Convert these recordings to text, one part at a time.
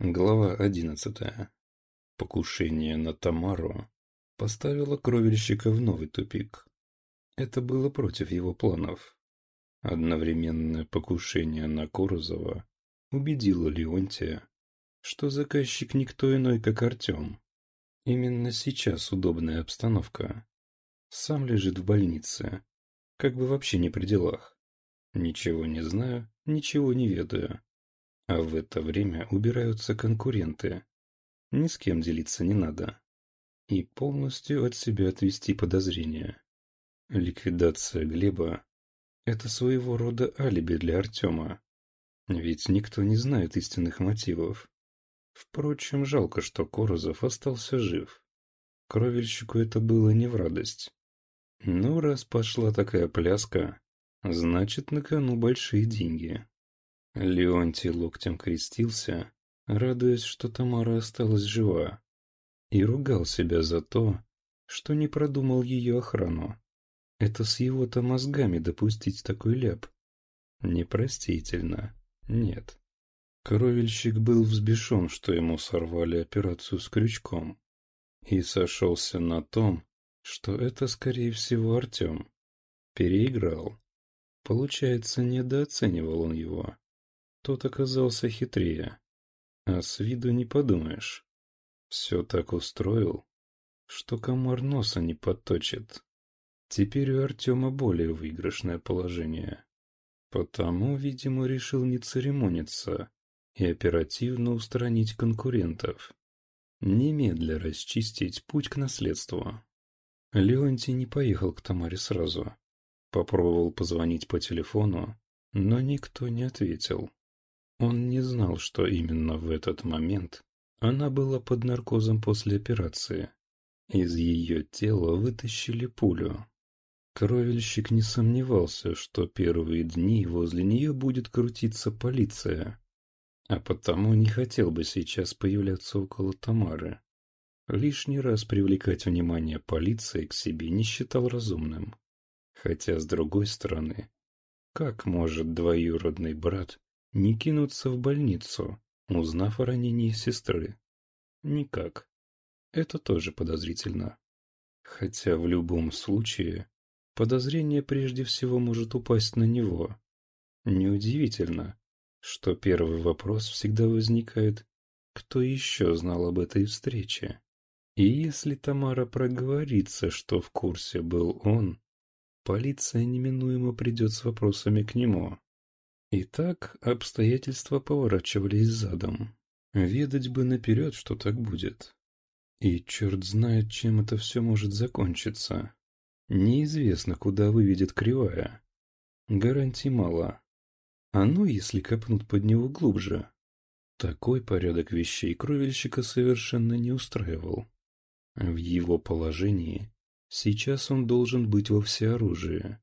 Глава одиннадцатая. Покушение на Тамару поставило кровельщика в новый тупик. Это было против его планов. Одновременное покушение на Корозова убедило Леонтия, что заказчик никто иной, как Артем. Именно сейчас удобная обстановка. Сам лежит в больнице, как бы вообще не при делах. Ничего не знаю, ничего не ведаю. А в это время убираются конкуренты. Ни с кем делиться не надо. И полностью от себя отвести подозрения. Ликвидация Глеба – это своего рода алиби для Артема. Ведь никто не знает истинных мотивов. Впрочем, жалко, что Корозов остался жив. Кровельщику это было не в радость. Ну, раз пошла такая пляска, значит, на кону большие деньги. Леонтий локтем крестился, радуясь, что Тамара осталась жива, и ругал себя за то, что не продумал ее охрану. Это с его-то мозгами допустить такой ляп. Непростительно. Нет. Кровельщик был взбешен, что ему сорвали операцию с крючком. И сошелся на том, что это, скорее всего, Артем. Переиграл. Получается, недооценивал он его. Тот оказался хитрее. А с виду не подумаешь. Все так устроил, что комар носа не подточит. Теперь у Артема более выигрышное положение. Потому, видимо, решил не церемониться и оперативно устранить конкурентов. Немедля расчистить путь к наследству. Леонтий не поехал к Тамаре сразу. Попробовал позвонить по телефону, но никто не ответил. Он не знал, что именно в этот момент она была под наркозом после операции. Из ее тела вытащили пулю. Кровельщик не сомневался, что первые дни возле нее будет крутиться полиция, а потому не хотел бы сейчас появляться около Тамары. Лишний раз привлекать внимание полиции к себе не считал разумным. Хотя, с другой стороны, как может двоюродный брат не кинуться в больницу, узнав о ранении сестры? Никак. Это тоже подозрительно. Хотя в любом случае подозрение прежде всего может упасть на него. Неудивительно, что первый вопрос всегда возникает «Кто еще знал об этой встрече?» И если Тамара проговорится, что в курсе был он, полиция неминуемо придет с вопросами к нему. И так обстоятельства поворачивались задом. Ведать бы наперед, что так будет. И черт знает, чем это все может закончиться. Неизвестно, куда выведет кривая. Гарантий мало. А ну, если копнут под него глубже. Такой порядок вещей кровельщика совершенно не устраивал. В его положении сейчас он должен быть во всеоружии.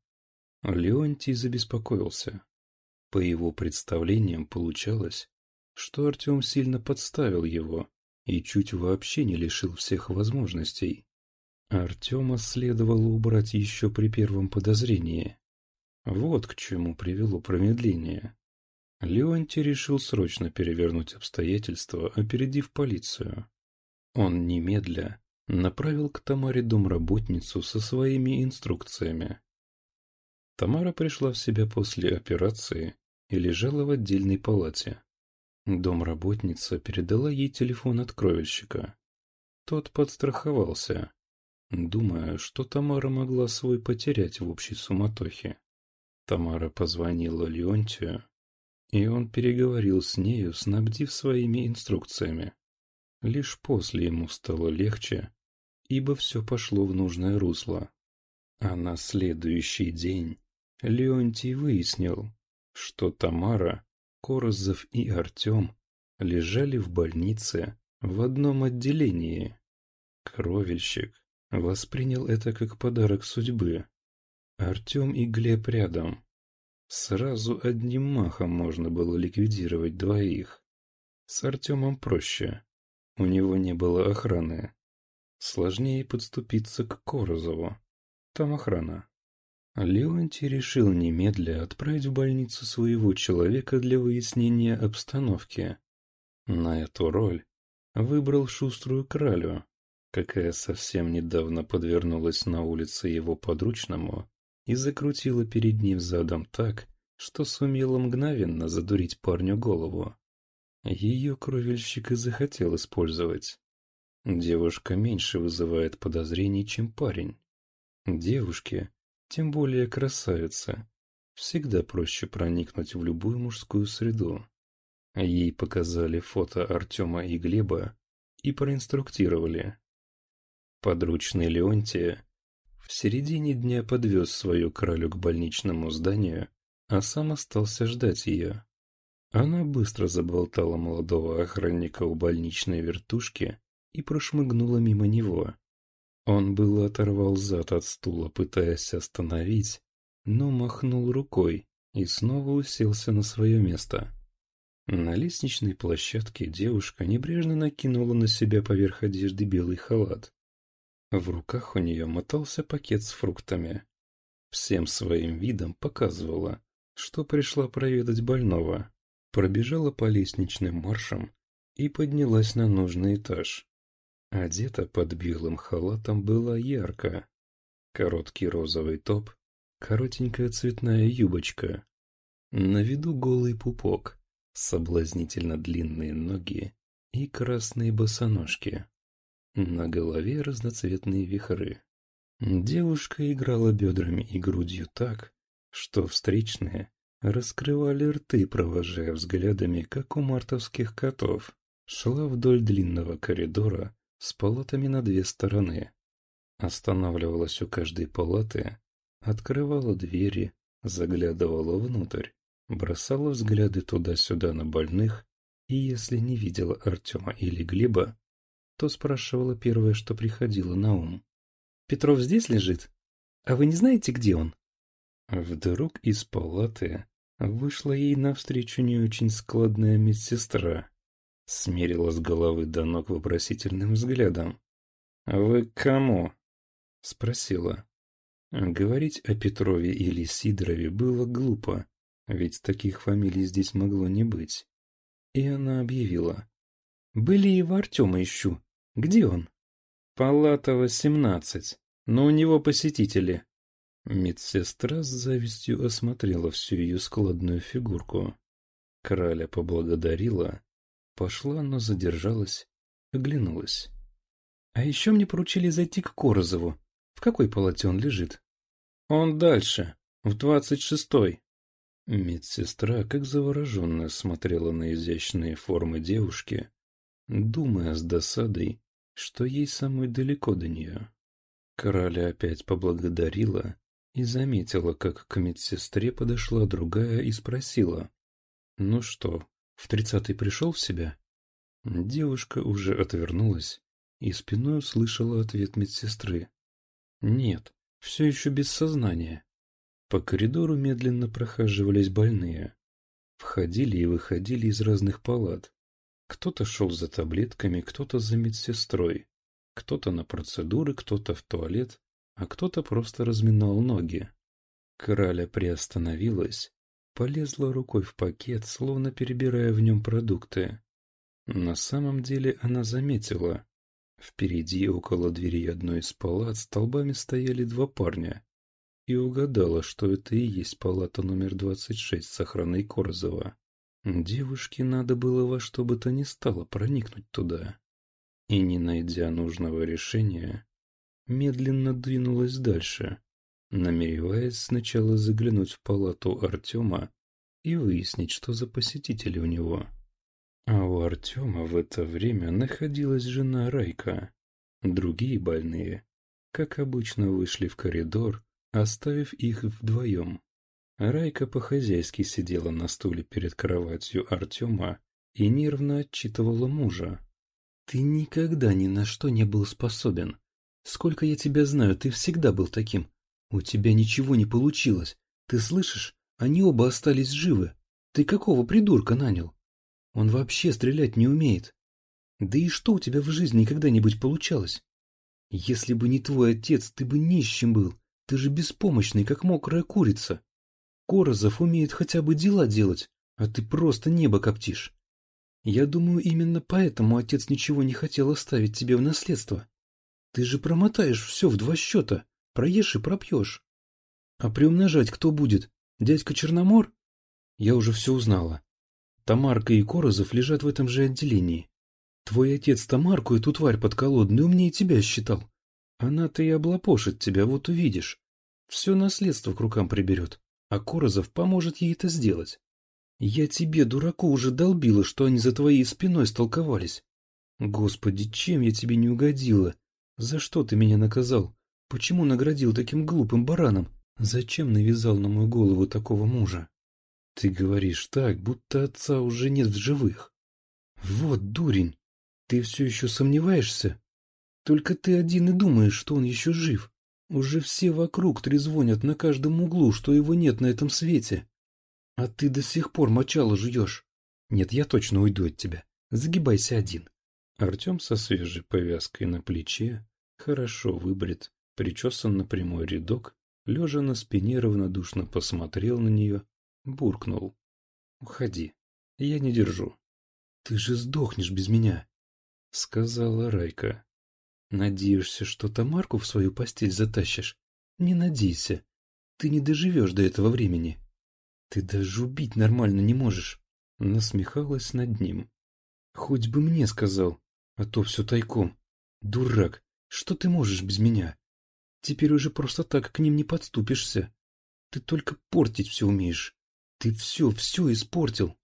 Леонтий забеспокоился. По его представлениям получалось, что Артем сильно подставил его и чуть вообще не лишил всех возможностей. Артема следовало убрать еще при первом подозрении. Вот к чему привело промедление. Леонтий решил срочно перевернуть обстоятельства, опередив полицию. Он немедля направил к Тамаре домработницу со своими инструкциями. Тамара пришла в себя после операции и лежала в отдельной палате. Домработница передала ей телефон от кровельщика. Тот подстраховался, думая, что Тамара могла свой потерять в общей суматохе. Тамара позвонила Леонтию, и он переговорил с нею, снабдив своими инструкциями. Лишь после ему стало легче, ибо все пошло в нужное русло. А на следующий день Леонтий выяснил, что Тамара, Корозов и Артем лежали в больнице в одном отделении. Кровельщик воспринял это как подарок судьбы. Артем и Глеб рядом. Сразу одним махом можно было ликвидировать двоих. С Артемом проще. У него не было охраны. Сложнее подступиться к Корозову. Там охрана. Леонтий решил немедля отправить в больницу своего человека для выяснения обстановки. На эту роль выбрал шуструю кралю, какая совсем недавно подвернулась на улице его подручному и закрутила перед ним задом так, что сумела мгновенно задурить парню голову. Ее кровельщик и захотел использовать. Девушка меньше вызывает подозрений, чем парень. Девушке, тем более красавица, всегда проще проникнуть в любую мужскую среду. Ей показали фото Артема и Глеба и проинструктировали. Подручный Леонтия в середине дня подвез свою кралю к больничному зданию, а сам остался ждать ее. Она быстро заболтала молодого охранника у больничной вертушки и прошмыгнула мимо него. Он было оторвал зад от стула, пытаясь остановить, но махнул рукой и снова уселся на свое место. На лестничной площадке девушка небрежно накинула на себя поверх одежды белый халат. В руках у нее мотался пакет с фруктами. Всем своим видом показывала, что пришла проведать больного. Пробежала по лестничным маршам и поднялась на нужный этаж. Одета под белым халатом была ярко. Короткий розовый топ, коротенькая цветная юбочка. На виду голый пупок, соблазнительно длинные ноги и красные босоножки. На голове разноцветные вихры. Девушка играла бедрами и грудью так, что встречные раскрывали рты, провожая взглядами, как у мартовских котов. Шла вдоль длинного коридора с палатами на две стороны. Останавливалась у каждой палаты, открывала двери, заглядывала внутрь, бросала взгляды туда-сюда на больных, и если не видела Артема или Глеба, то спрашивала первое, что приходило на ум. «Петров здесь лежит? А вы не знаете, где он?» Вдруг из палаты вышла ей навстречу не очень складная медсестра. Смерила с головы до ног вопросительным взглядом. «Вы к кому?» — спросила. Говорить о Петрове или Сидорове было глупо, ведь таких фамилий здесь могло не быть. И она объявила. «Были в Артема ищу. Где он?» «Палата восемнадцать, но у него посетители. Медсестра с завистью осмотрела всю ее складную фигурку. Краля поблагодарила, пошла, но задержалась, оглянулась. А еще мне поручили зайти к Корозову. В какой палате он лежит? Он дальше, в двадцать шестой. Медсестра, как завороженная, смотрела на изящные формы девушки, думая с досадой, что ей самой далеко до нее. Краля опять поблагодарила и заметила, как к медсестре подошла другая и спросила. «Ну что, в тридцатый пришел в себя?» Девушка уже отвернулась и спиной услышала ответ медсестры. «Нет, все еще без сознания». По коридору медленно прохаживались больные. Входили и выходили из разных палат. Кто-то шел за таблетками, кто-то за медсестрой, кто-то на процедуры, кто-то в туалет, а кто-то просто разминал ноги. Краля приостановилась, полезла рукой в пакет, словно перебирая в нем продукты. На самом деле она заметила. Впереди, около двери одной из палат, столбами стояли два парня. И угадала, что это и есть палата номер 26 с охраной Корзова. Девушке надо было во что бы то ни стало проникнуть туда. И не найдя нужного решения, медленно двинулась дальше, намереваясь сначала заглянуть в палату Артема и выяснить, что за посетители у него. А у Артема в это время находилась жена Райка. Другие больные, как обычно, вышли в коридор, оставив их вдвоем. Райка по-хозяйски сидела на стуле перед кроватью Артема и нервно отчитывала мужа. «Ты никогда ни на что не был способен. Сколько я тебя знаю, ты всегда был таким. У тебя ничего не получилось. Ты слышишь? Они оба остались живы. Ты какого придурка нанял? Он вообще стрелять не умеет. Да и что у тебя в жизни когда-нибудь получалось? Если бы не твой отец, ты бы нищим был. Ты же беспомощный, как мокрая курица. Корозов умеет хотя бы дела делать, а ты просто небо коптишь. Я думаю, именно поэтому отец ничего не хотел оставить тебе в наследство. Ты же промотаешь все в два счета, проешь и пропьешь. А приумножать кто будет? Дядька Черномор? Я уже все узнала. Тамарка и Корозов лежат в этом же отделении. Твой отец Тамарку эту тварь подколодную умнее тебя считал. Она-то и облапошит тебя, вот увидишь. Все наследство к рукам приберет, а Корозов поможет ей это сделать. Я тебе, дураку, уже долбила, что они за твоей спиной столковались. Господи, чем я тебе не угодила? За что ты меня наказал? Почему наградил таким глупым бараном? Зачем навязал на мою голову такого мужа? Ты говоришь так, будто отца уже нет в живых. Вот дурень, ты все еще сомневаешься? Только ты один и думаешь, что он еще жив. Уже все вокруг трезвонят на каждом углу, что его нет на этом свете. А ты до сих пор мочало жуешь. Нет, я точно уйду от тебя. Загибайся один. Артем со свежей повязкой на плече, хорошо выбрит, причесан на прямой рядок, лежа на спине равнодушно посмотрел на нее, буркнул. «Уходи, я не держу». «Ты же сдохнешь без меня», — сказала Райка. «Надеешься, что Тамарку в свою постель затащишь? Не надейся. Ты не доживешь до этого времени. Ты даже убить нормально не можешь». Насмехалась над ним. «Хоть бы мне сказал, а то все тайком. Дурак, что ты можешь без меня? Теперь уже просто так к ним не подступишься. Ты только портить все умеешь. Ты все, все испортил.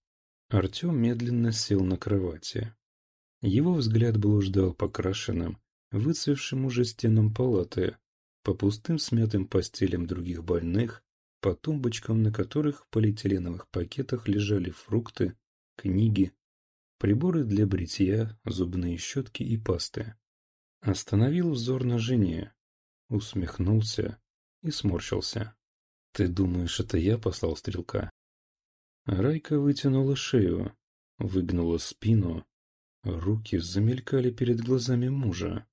Артем медленно сел на кровати. Его взгляд блуждал по крашенным, выцвевшим уже стенам палаты, по пустым смятым постелям других больных, по тумбочкам, на которых в полиэтиленовых пакетах лежали фрукты, книги, приборы для бритья, зубные щетки и пасты. Остановил взор на жене, усмехнулся и сморщился. «Ты думаешь, это я послал стрелка?» Райка вытянула шею, выгнула спину, руки замелькали перед глазами мужа.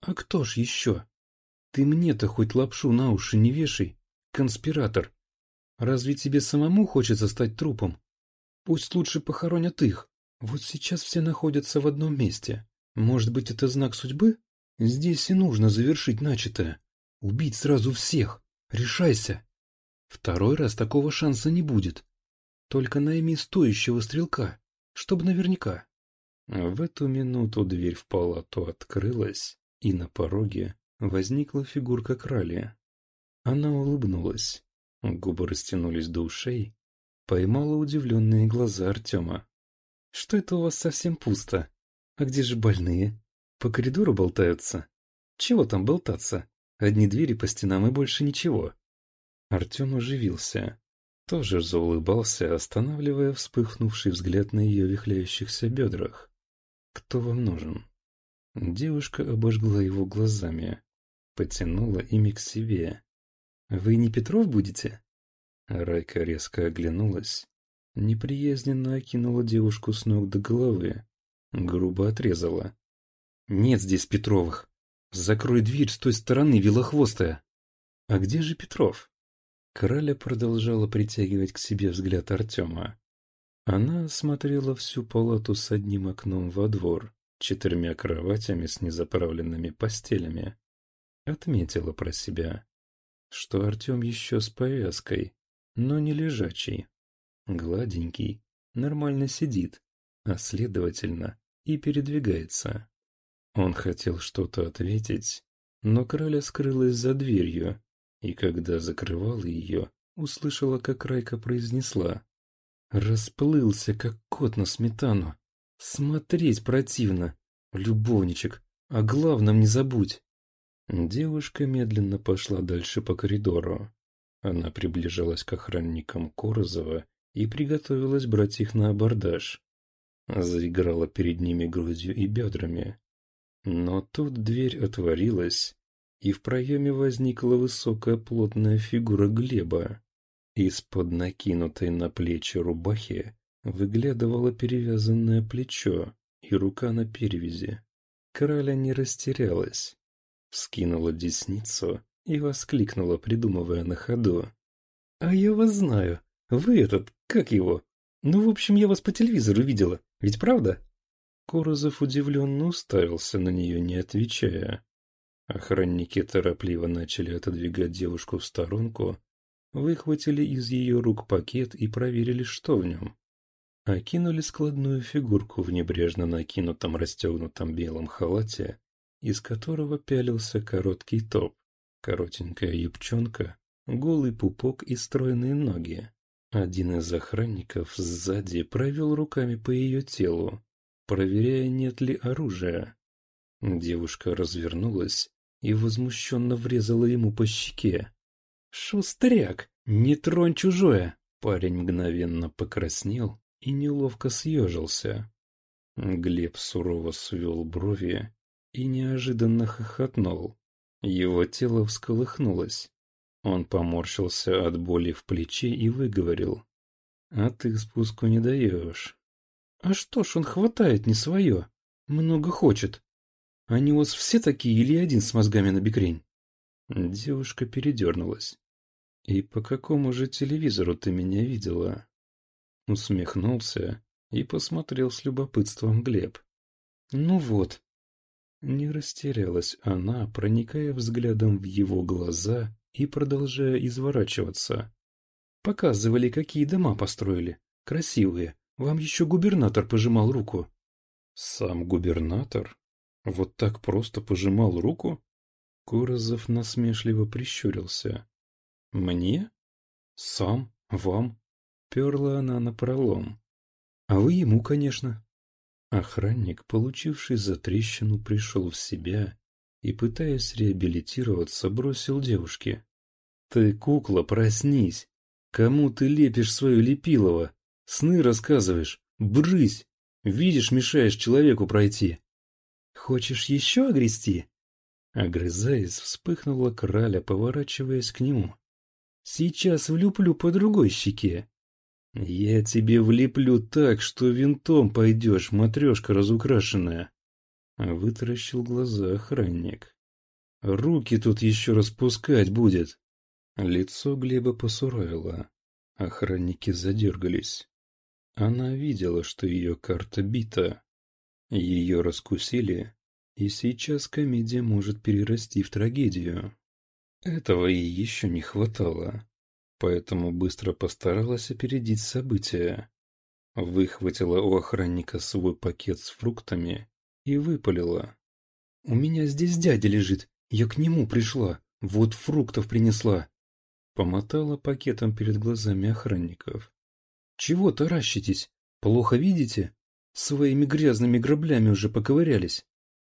«А кто ж еще? Ты мне-то хоть лапшу на уши не вешай, конспиратор. Разве тебе самому хочется стать трупом? Пусть лучше похоронят их. Вот сейчас все находятся в одном месте. Может быть, это знак судьбы? Здесь и нужно завершить начатое. Убить сразу всех. Решайся. Второй раз такого шанса не будет. Только найми стоящего стрелка, чтобы наверняка. В эту минуту дверь в палату открылась, и на пороге возникла фигурка крали. Она улыбнулась, губы растянулись до ушей, поймала удивленные глаза Артема. «Что это у вас совсем пусто? А где же больные? По коридору болтаются? Чего там болтаться? Одни двери по стенам и больше ничего». Артем оживился, тоже заулыбался, останавливая вспыхнувший взгляд на ее вихляющихся бедрах. «Кто вам нужен?» Девушка обожгла его глазами, потянула ими к себе. «Вы не Петров будете?» Райка резко оглянулась, неприязненно окинула девушку с ног до головы, грубо отрезала. «Нет здесь Петровых. Закрой дверь с той стороны, велохвостая». «А где же Петров?» Краля продолжала притягивать к себе взгляд Артема. Она осмотрела всю палату с одним окном во двор, четырьмя кроватями с незаправленными постелями. Отметила про себя, что Артем еще с повязкой, но не лежачий. Гладенький, нормально сидит, а следовательно и передвигается. Он хотел что-то ответить, но краля скрылась за дверью, и когда закрывала ее, услышала, как Райка произнесла. Расплылся, как кот на сметану. Смотреть противно. Любовничек, о главном не забудь. Девушка медленно пошла дальше по коридору. Она приближалась к охранникам Корозова и приготовилась брать их на абордаж. Заиграла перед ними грудью и бедрами. Но тут дверь отворилась, и в проеме возникла высокая плотная фигура Глеба. Из-под накинутой на плечи рубахи выглядывало перевязанное плечо и рука на перевязи. Краля не растерялась. Вскинула десницу и воскликнула, придумывая на ходу. «А я вас знаю. Вы этот, как его? Ну, в общем, я вас по телевизору видела. Ведь правда?» Корозов удивленно уставился на нее, не отвечая. Охранники торопливо начали отодвигать девушку в сторонку, выхватили из ее рук пакет и проверили, что в нем. Окинули складную фигурку в небрежно накинутом расстегнутом белом халате, из которого пялился короткий топ, коротенькая юбчонка, голый пупок и стройные ноги. Один из охранников сзади провел руками по ее телу, проверяя, нет ли оружия. Девушка развернулась и возмущенно врезала ему по щеке. «Шустряк! Не тронь чужое!» Парень мгновенно покраснел и неловко съежился. Глеб сурово свел брови и неожиданно хохотнул. Его тело всколыхнулось. Он поморщился от боли в плече и выговорил. «А ты спуску не даешь». «А что ж он хватает не свое? Много хочет. Они у вас все такие или один с мозгами на бекрень?» Девушка передернулась. «И по какому же телевизору ты меня видела?» Усмехнулся и посмотрел с любопытством Глеб. «Ну вот». Не растерялась она, проникая взглядом в его глаза и продолжая изворачиваться. «Показывали, какие дома построили. Красивые. Вам еще губернатор пожимал руку». «Сам губернатор? Вот так просто пожимал руку?» Корозов насмешливо прищурился. «Мне? Сам? Вам?» Перла она напролом. «А вы ему, конечно». Охранник, получивший затрещину, пришел в себя и, пытаясь реабилитироваться, бросил девушке. «Ты, кукла, проснись! Кому ты лепишь свое лепилово? Сны рассказываешь? Брысь! Видишь, мешаешь человеку пройти!» «Хочешь еще огрести?» Огрызаясь, вспыхнула краля, поворачиваясь к нему. «Сейчас влюплю по другой щеке». «Я тебе влеплю так, что винтом пойдешь, матрешка разукрашенная!» Вытаращил глаза охранник. «Руки тут еще распускать будет!» Лицо Глеба посуровило. Охранники задергались. Она видела, что ее карта бита. Ее раскусили, и сейчас комедия может перерасти в трагедию. Этого ей еще не хватало, поэтому быстро постаралась опередить события. Выхватила у охранника свой пакет с фруктами и выпалила. «У меня здесь дядя лежит, я к нему пришла, вот фруктов принесла». Помотала пакетом перед глазами охранников. «Чего таращитесь? Плохо видите? Своими грязными граблями уже поковырялись».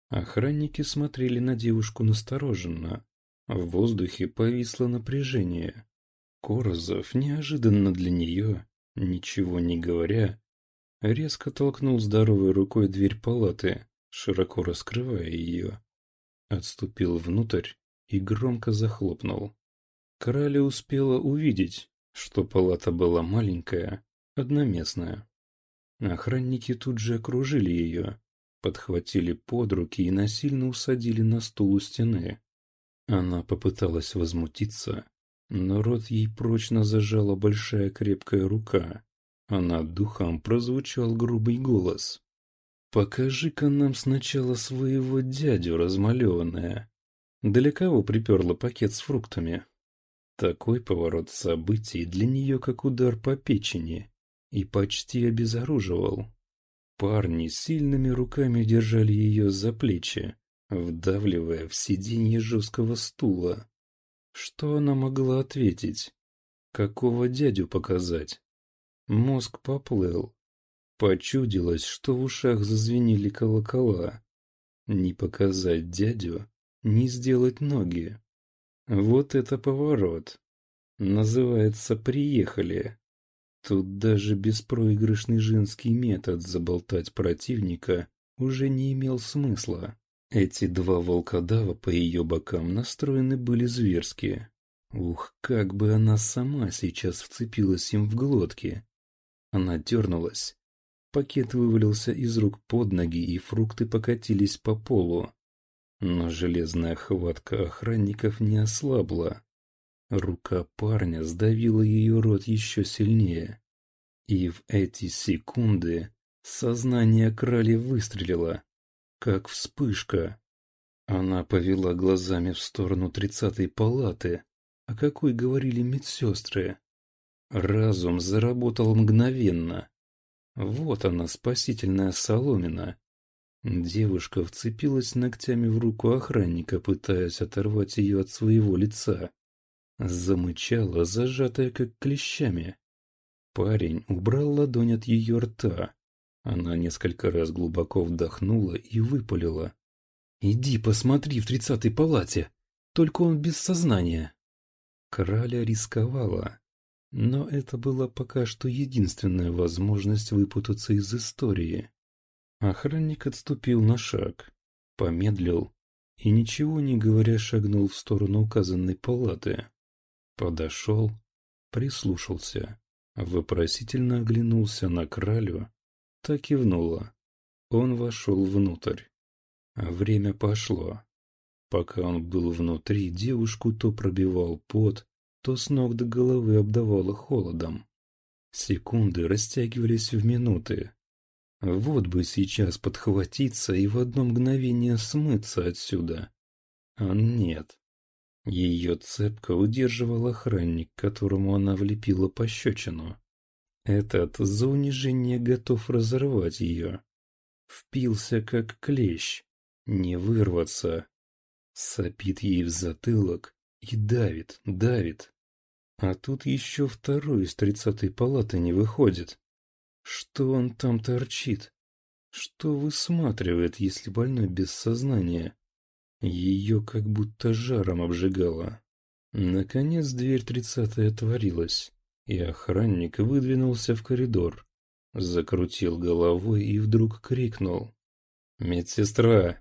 Охранники смотрели на девушку настороженно. В воздухе повисло напряжение. Корозов, неожиданно для нее, ничего не говоря, резко толкнул здоровой рукой дверь палаты, широко раскрывая ее. Отступил внутрь и громко захлопнул. Краля успела увидеть, что палата была маленькая, одноместная. Охранники тут же окружили ее, подхватили под руки и насильно усадили на стул у стены. Она попыталась возмутиться, но рот ей прочно зажала большая крепкая рука, а над духом прозвучал грубый голос. «Покажи-ка нам сначала своего дядю, размалеванная. Для кого приперла пакет с фруктами?» Такой поворот событий для нее как удар по печени и почти обезоруживал. Парни сильными руками держали ее за плечи, вдавливая в сиденье жесткого стула. Что она могла ответить? Какого дядю показать? Мозг поплыл. Почудилось, что в ушах зазвенели колокола. Не показать дядю, не сделать ноги. Вот это поворот. Называется «приехали». Тут даже беспроигрышный женский метод заболтать противника уже не имел смысла. Эти два волкодава по ее бокам настроены были зверски. Ух, как бы она сама сейчас вцепилась им в глотки. Она дернулась. Пакет вывалился из рук под ноги, и фрукты покатились по полу. Но железная хватка охранников не ослабла. Рука парня сдавила ее рот еще сильнее. И в эти секунды Сознание крали выстрелило, как вспышка. Она повела глазами в сторону тридцатой палаты, о какой говорили медсестры. Разум заработал мгновенно. Вот она, спасительная соломина. Девушка вцепилась ногтями в руку охранника, пытаясь оторвать ее от своего лица. Замычала, зажатая как клещами. Парень убрал ладонь от ее рта. Она несколько раз глубоко вдохнула и выпалила. «Иди посмотри в тридцатой палате, только он без сознания». Краля рисковала, но это была пока что единственная возможность выпутаться из истории. Охранник отступил на шаг, помедлил и, ничего не говоря, шагнул в сторону указанной палаты. Подошел, прислушался, вопросительно оглянулся на кралю, так кивнула. Он вошел внутрь. Время пошло. Пока он был внутри, девушку то пробивал пот, то с ног до головы обдавало холодом. Секунды растягивались в минуты. Вот бы сейчас подхватиться и в одно мгновение смыться отсюда. А нет. Ее цепко удерживал охранник, которому она влепила пощечину. Этот за унижение готов разорвать ее. Впился как клещ. Не вырваться. Сопит ей в затылок и давит, давит. А тут еще второй из тридцатой палаты не выходит. Что он там торчит? Что высматривает, если больной без сознания? Ее как будто жаром обжигало. Наконец дверь тридцатой отворилась, и охранник выдвинулся в коридор. Закрутил головой и вдруг крикнул. «Медсестра,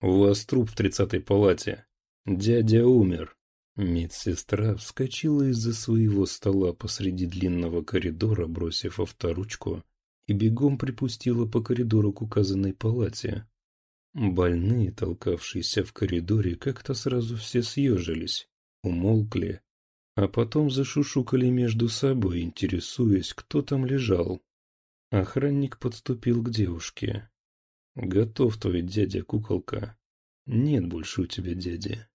у вас труп в тридцатой палате. Дядя умер». Медсестра вскочила из-за своего стола посреди длинного коридора, бросив авторучку, и бегом припустила по коридору к указанной палате. Больные, толкавшиеся в коридоре, как-то сразу все съежились, умолкли, а потом зашушукали между собой, интересуясь, кто там лежал. Охранник подступил к девушке. «Готов твой дядя-куколка. Нет больше у тебя дяди».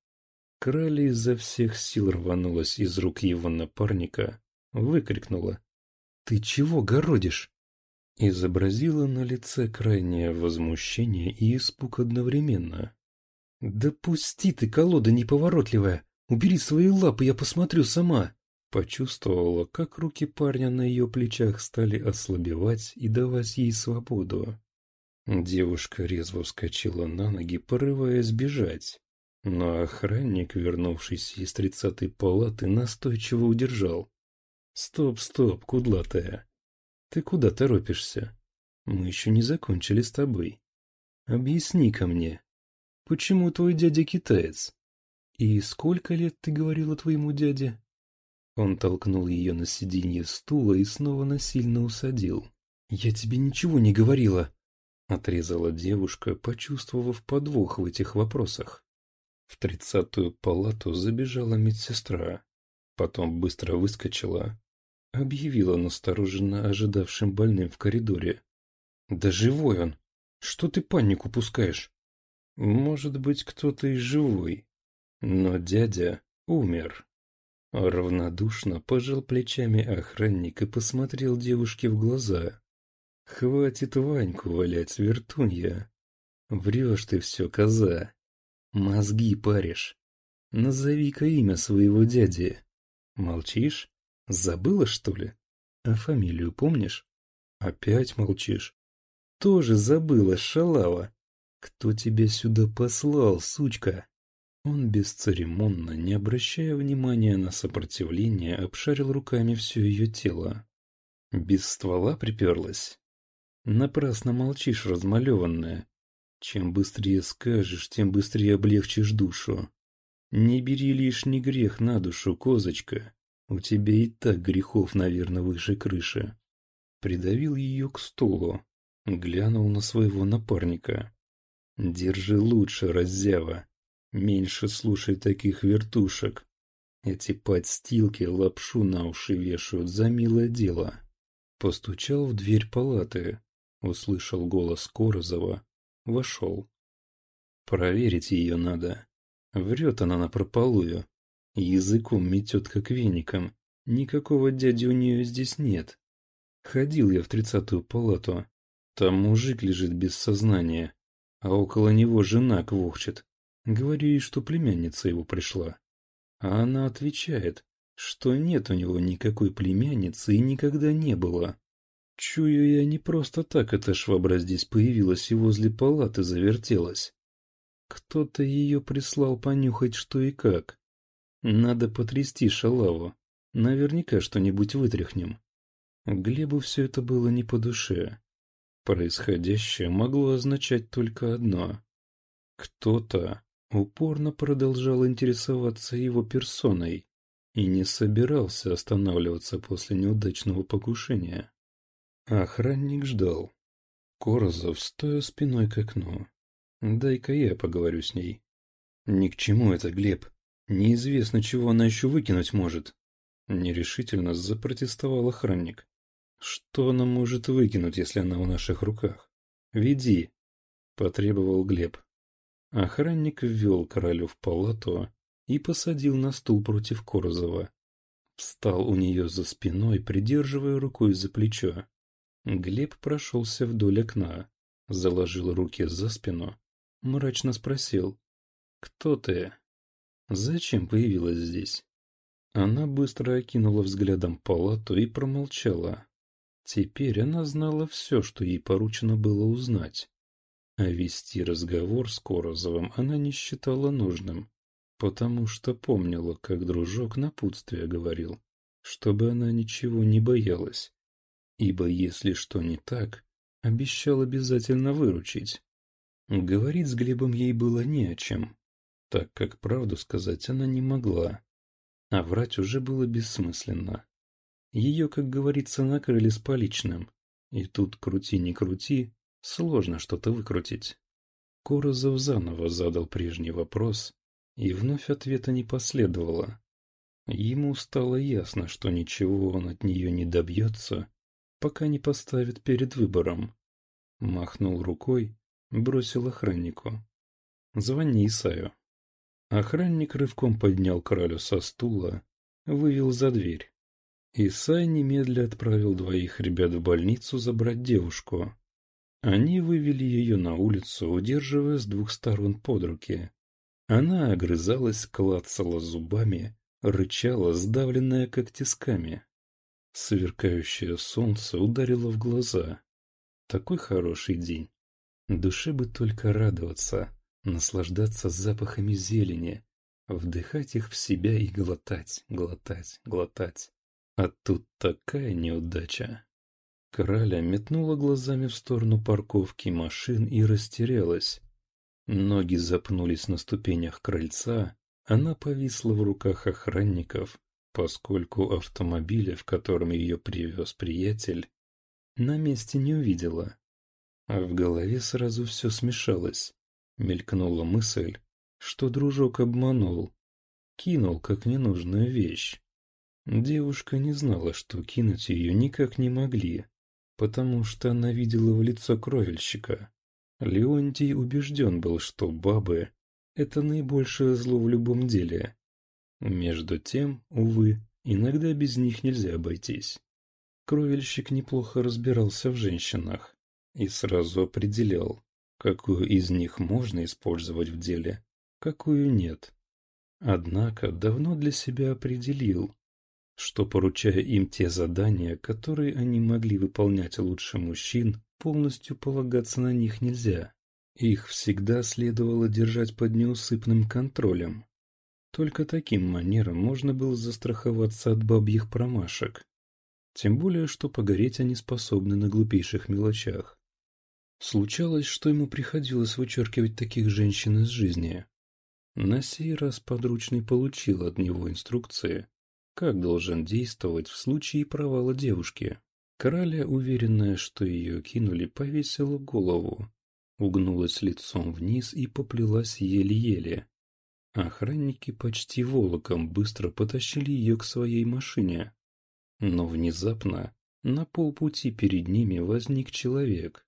Крали изо всех сил рванулась из рук его напарника, выкрикнула. «Ты чего городишь?» Изобразила на лице крайнее возмущение и испуг одновременно. «Да пусти ты, колода неповоротливая! Убери свои лапы, я посмотрю сама!» Почувствовала, как руки парня на ее плечах стали ослабевать и давать ей свободу. Девушка резво вскочила на ноги, порываясь бежать. Но охранник, вернувшийся из тридцатой палаты, настойчиво удержал. «Стоп, стоп, кудлатая. Ты куда торопишься? Мы еще не закончили с тобой. Объясни-ка мне, почему твой дядя китаец? И сколько лет ты говорила твоему дяде?» Он толкнул ее на сиденье стула и снова насильно усадил. «Я тебе ничего не говорила!» — отрезала девушка, почувствовав подвох в этих вопросах. В тридцатую палату забежала медсестра. Потом быстро выскочила. Объявила настороженно ожидавшим больным в коридоре. «Да живой он! Что ты панику пускаешь?» «Может быть, кто-то и живой. Но дядя умер». Равнодушно пожал плечами охранник и посмотрел девушке в глаза. «Хватит Ваньку валять, вертунья. Врешь ты все, коза. Мозги паришь. Назови-ка имя своего дяди. Молчишь? Забыла, что ли? А фамилию помнишь? Опять молчишь. Тоже забыла, шалава. Кто тебя сюда послал, сучка? Он бесцеремонно, не обращая внимания на сопротивление, обшарил руками все ее тело. Без ствола приперлась. Напрасно молчишь, размалеванная. Чем быстрее скажешь, тем быстрее облегчишь душу. Не бери лишний грех на душу, козочка. У тебя и так грехов, наверное, выше крыши. Придавил ее к стулу. Глянул на своего напарника. Держи лучше, раззява. Меньше слушай таких вертушек. Эти подстилки лапшу на уши вешают за милое дело. Постучал в дверь палаты. услышал голос Корозова, вошел. Проверить ее надо. Врет она напропалую. Языком метет как веником. Никакого дяди у нее здесь нет. Ходил я в тридцатую палату. Там мужик лежит без сознания, а около него жена квохчет. Говорю ей, что племянница его пришла. А она отвечает, что нет у него никакой племянницы и никогда не было. Чую я не просто так эта швабра здесь появилась и возле палаты завертелась. Кто-то ее прислал понюхать что и как. Надо потрясти шалаву. Наверняка что-нибудь вытряхнем. Глебу все это было не по душе. Происходящее могло означать только одно. Кто-то упорно продолжал интересоваться его персоной и не собирался останавливаться после неудачного покушения. Охранник ждал. Корозов, стоя спиной к окну. «Дай-ка я поговорю с ней». «Ни к чему это, Глеб. Неизвестно, чего она еще выкинуть может». Нерешительно запротестовал охранник. Что она может выкинуть, если она в наших руках? Веди, потребовал Глеб. Охранник ввел королю в палату и посадил на стул против Корозова. Встал у нее за спиной, придерживая рукой за плечо. Глеб прошелся вдоль окна, заложил руки за спину, мрачно спросил. «Кто ты? Зачем появилась здесь?» Она быстро окинула взглядом палату и промолчала. Теперь она знала все, что ей поручено было узнать. А вести разговор с Корозовым она не считала нужным, потому что помнила, как дружок напутствие говорил, чтобы она ничего не боялась, ибо если что не так, обещал обязательно выручить. Говорить с Глебом ей было не о чем, так как правду сказать она не могла, а врать уже было бессмысленно. Ее, как говорится, накрыли с поличным. И тут крути не крути, сложно что-то выкрутить. Корозов заново задал прежний вопрос, и вновь ответа не последовало. Ему стало ясно, что ничего он от нее не добьется, пока не поставит перед выбором. Махнул рукой, бросил охраннику. «Звони Исаю». Охранник рывком поднял королю со стула, вывел за дверь. Исай немедля отправил двоих ребят в больницу забрать девушку. Они вывели ее на улицу, удерживая с двух сторон под руки. Она огрызалась, клацала зубами, рычала, сдавленная когтисками. Сверкающее солнце ударило в глаза. Такой хороший день. Душе бы только радоваться, наслаждаться запахами зелени, вдыхать их в себя и глотать, глотать, глотать. А тут такая неудача. Краля метнула глазами в сторону парковки машин и растерялась. Ноги запнулись на ступенях крыльца, она повисла в руках охранников, поскольку автомобиля, в котором ее привез приятель, на месте не увидела. А в голове сразу все смешалось. Мелькнула мысль, что дружок обманул, кинул как ненужную вещь. Девушка не знала, что кинуть ее никак не могли, потому что она видела в лицо кровельщика. Леонтий убежден был, что бабы — это наибольшее зло в любом деле. Между тем, увы, иногда без них нельзя обойтись. Кровельщик неплохо разбирался в женщинах и сразу определял, какую из них можно использовать в деле, какую нет. Однако давно для себя определил, что, поручая им те задания, которые они могли выполнять лучше мужчин, полностью полагаться на них нельзя. Их всегда следовало держать под неусыпным контролем. Только таким манером можно было застраховаться от бабьих промашек. Тем более, что погореть они способны на глупейших мелочах. Случалось, что ему приходилось вычеркивать таких женщин из жизни. На сей раз подручный получил от него инструкции, как должен действовать в случае провала девушки. Краля, уверенная, что ее кинули, повесила голову, угнулась лицом вниз и поплелась еле-еле. Охранники почти волоком быстро потащили ее к своей машине. Но внезапно на полпути перед ними возник человек.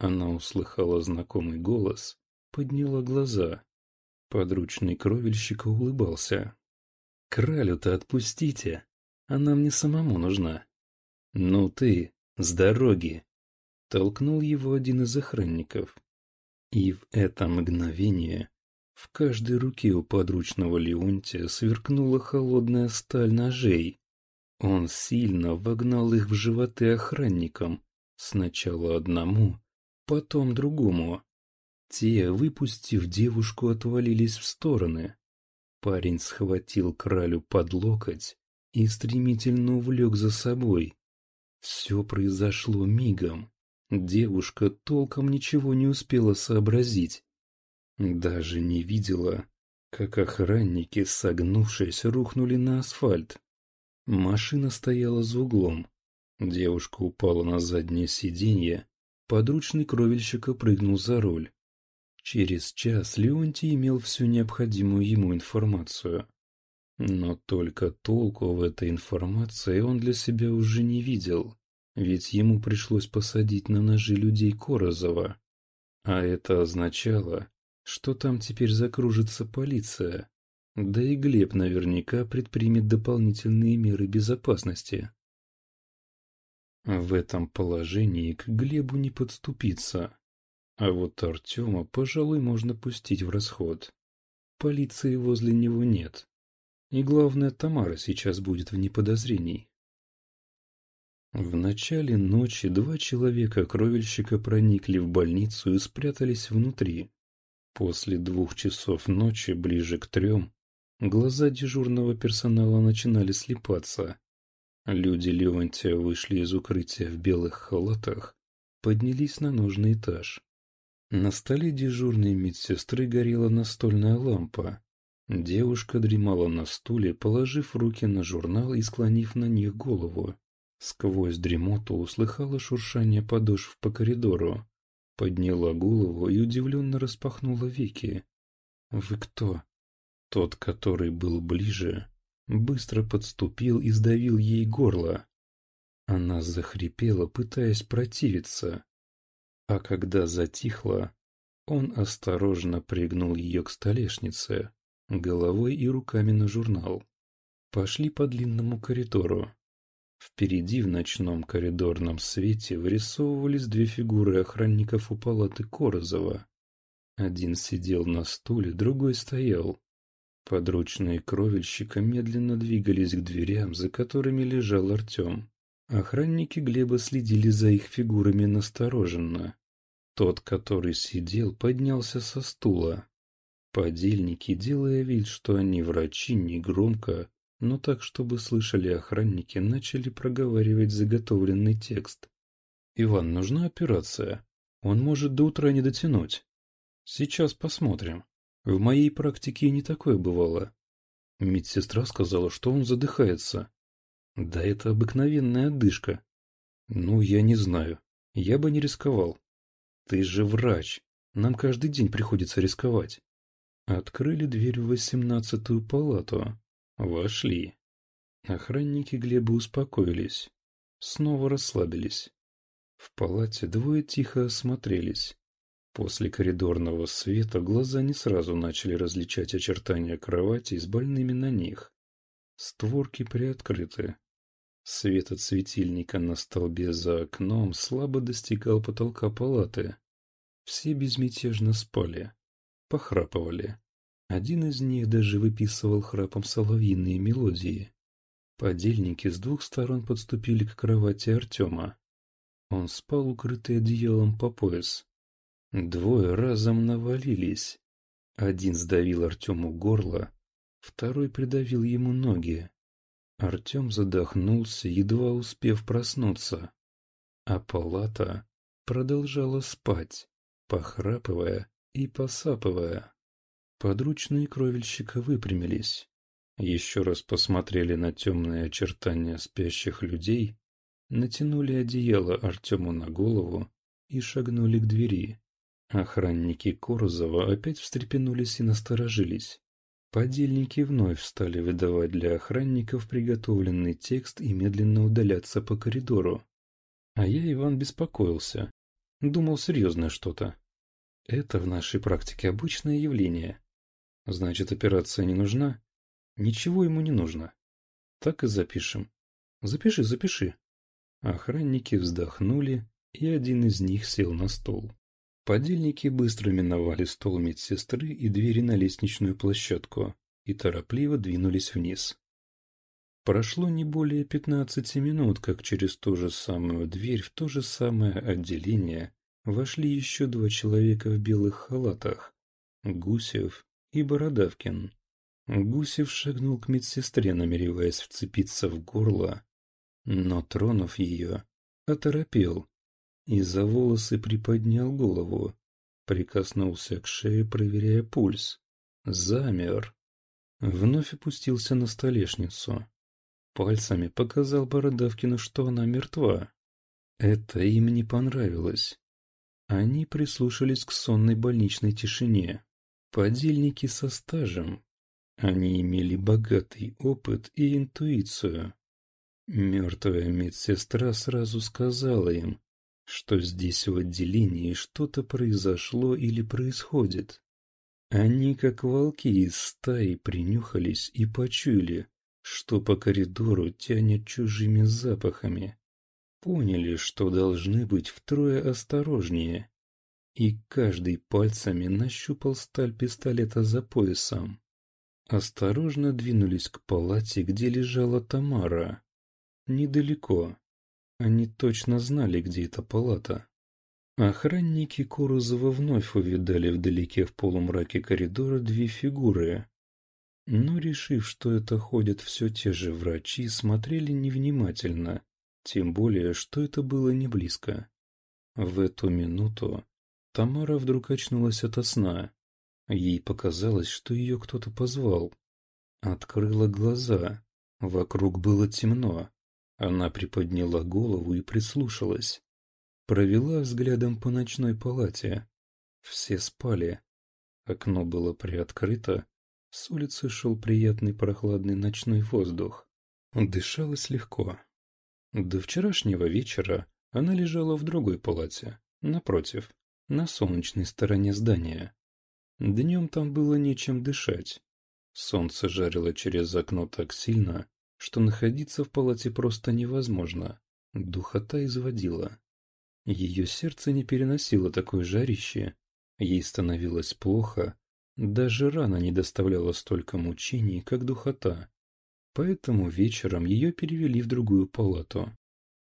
Она услыхала знакомый голос, подняла глаза. Подручный кровельщика улыбался. «Кралю-то отпустите, она мне самому нужна». «Ну ты, с дороги!» Толкнул его один из охранников. И в это мгновение в каждой руке у подручного Леонтия сверкнула холодная сталь ножей. Он сильно вогнал их в животы охранникам, сначала одному, потом другому. Те, выпустив девушку, отвалились в стороны. Парень схватил кралю под локоть и стремительно увлек за собой. Все произошло мигом. Девушка толком ничего не успела сообразить. Даже не видела, как охранники, согнувшись, рухнули на асфальт. Машина стояла за углом. Девушка упала на заднее сиденье, подручный кровельщика прыгнул за руль. Через час Леонтий имел всю необходимую ему информацию. Но только толку в этой информации он для себя уже не видел, ведь ему пришлось посадить на ножи людей Корозова. А это означало, что там теперь закружится полиция. Да и Глеб наверняка предпримет дополнительные меры безопасности. В этом положении к Глебу не подступиться. А вот Артема, пожалуй, можно пустить в расход. Полиции возле него нет. И главное, Тамара сейчас будет вне подозрений. В начале ночи два человека-кровельщика проникли в больницу и спрятались внутри. После двух часов ночи, ближе к трем, глаза дежурного персонала начинали слепаться. Люди Леонтия вышли из укрытия в белых халатах, поднялись на нужный этаж. На столе дежурной медсестры горела настольная лампа. Девушка дремала на стуле, положив руки на журнал и склонив на них голову. Сквозь дремоту услыхала шуршание подошв по коридору. Подняла голову и удивленно распахнула веки. «Вы кто?» Тот, который был ближе, быстро подступил и сдавил ей горло. Она захрипела, пытаясь противиться. А когда затихла, он осторожно пригнул ее к столешнице, головой и руками на журнал. Пошли по длинному коридору. Впереди в ночном коридорном свете вырисовывались две фигуры охранников у палаты Корозова. Один сидел на стуле, другой стоял. Подручные кровельщика медленно двигались к дверям, за которыми лежал Артем. Охранники Глеба следили за их фигурами настороженно. Тот, который сидел, поднялся со стула. Подельники, делая вид, что они врачи, негромко, но так, чтобы слышали охранники, начали проговаривать заготовленный текст. «Иван, нужна операция. Он может до утра не дотянуть. Сейчас посмотрим. В моей практике не такое бывало. Медсестра сказала, что он задыхается. Да это обыкновенная одышка. Ну, я не знаю. Я бы не рисковал. Ты же врач. Нам каждый день приходится рисковать. Открыли дверь в восемнадцатую палату. Вошли. Охранники Глеба успокоились. Снова расслабились. В палате двое тихо осмотрелись. После коридорного света глаза не сразу начали различать очертания кровати с больными на них. Створки приоткрыты. Свет от светильника на столбе за окном слабо достигал потолка палаты. Все безмятежно спали, похрапывали. Один из них даже выписывал храпом соловьиные мелодии. Подельники с двух сторон подступили к кровати Артема. Он спал, укрытый одеялом по пояс. Двое разом навалились. Один сдавил Артему горло, второй придавил ему ноги. Артем задохнулся, едва успев проснуться. А палата продолжала спать, похрапывая и посапывая. Подручные кровельщика выпрямились, еще раз посмотрели на темные очертания спящих людей, натянули одеяло Артему на голову и шагнули к двери. Охранники Корозова опять встрепенулись и насторожились. Подельники вновь стали выдавать для охранников приготовленный текст и медленно удаляться по коридору. А я, Иван, беспокоился. Думал, серьезное что-то. Это в нашей практике обычное явление. Значит, операция не нужна? Ничего ему не нужно. Так и запишем. Запиши, запиши. Охранники вздохнули, и один из них сел на стол. Подельники быстро миновали стол медсестры и двери на лестничную площадку и торопливо двинулись вниз. Прошло не более пятнадцати минут, как через ту же самую дверь в то же самое отделение вошли еще два человека в белых халатах – Гусев и Бородавкин. Гусев шагнул к медсестре, намереваясь вцепиться в горло, но, тронув ее, оторопел и за волосы приподнял голову, прикоснулся к шее, проверяя пульс. Замер. Вновь опустился на столешницу. Пальцами показал Бородавкину, что она мертва. Это им не понравилось. Они прислушались к сонной больничной тишине. Подельники со стажем. Они имели богатый опыт и интуицию. Мертвая медсестра сразу сказала им, что здесь в отделении что-то произошло или происходит. Они, как волки из стаи, принюхались и почуяли, что по коридору тянет чужими запахами. Поняли, что должны быть втрое осторожнее. И каждый пальцами нащупал сталь пистолета за поясом. Осторожно двинулись к палате, где лежала Тамара. Недалеко. Они точно знали, где эта палата. Охранники Курузова вновь увидали вдалеке в полумраке коридора две фигуры. Но, решив, что это ходят все те же врачи, смотрели невнимательно, тем более, что это было не близко. В эту минуту Тамара вдруг очнулась ото сна. Ей показалось, что ее кто-то позвал. Открыла глаза. Вокруг было темно. Она приподняла голову и прислушалась. Провела взглядом по ночной палате. Все спали. Окно было приоткрыто. С улицы шел приятный прохладный ночной воздух. Дышалось легко. До вчерашнего вечера она лежала в другой палате, напротив, на солнечной стороне здания. Днем там было нечем дышать. Солнце жарило через окно так сильно, что находиться в палате просто невозможно. Духота изводила. Ее сердце не переносило такое жарище. Ей становилось плохо. Даже рана не доставляла столько мучений, как духота. Поэтому вечером ее перевели в другую палату.